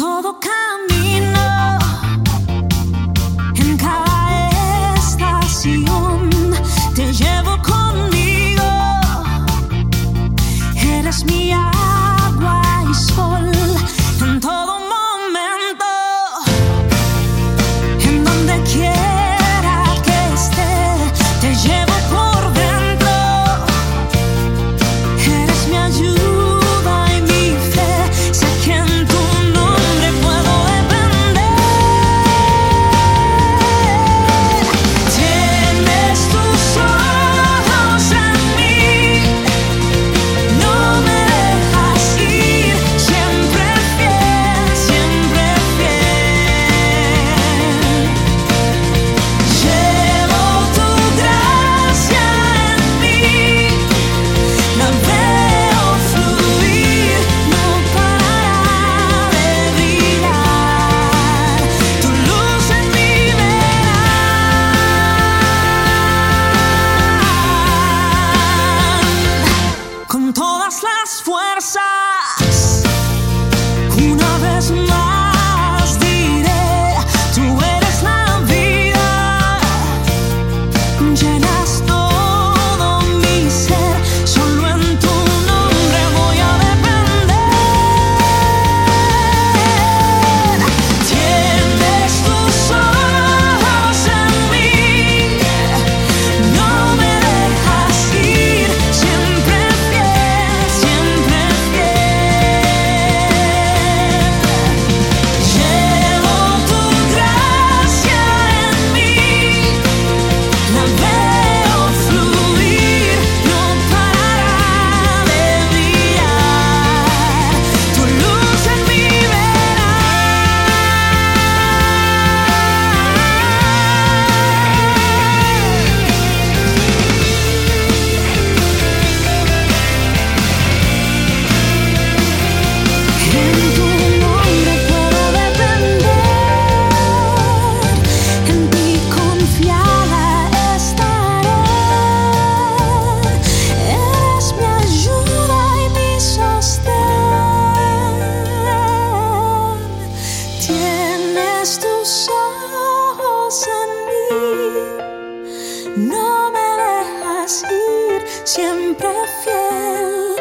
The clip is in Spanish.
todo camino, siempre fiel,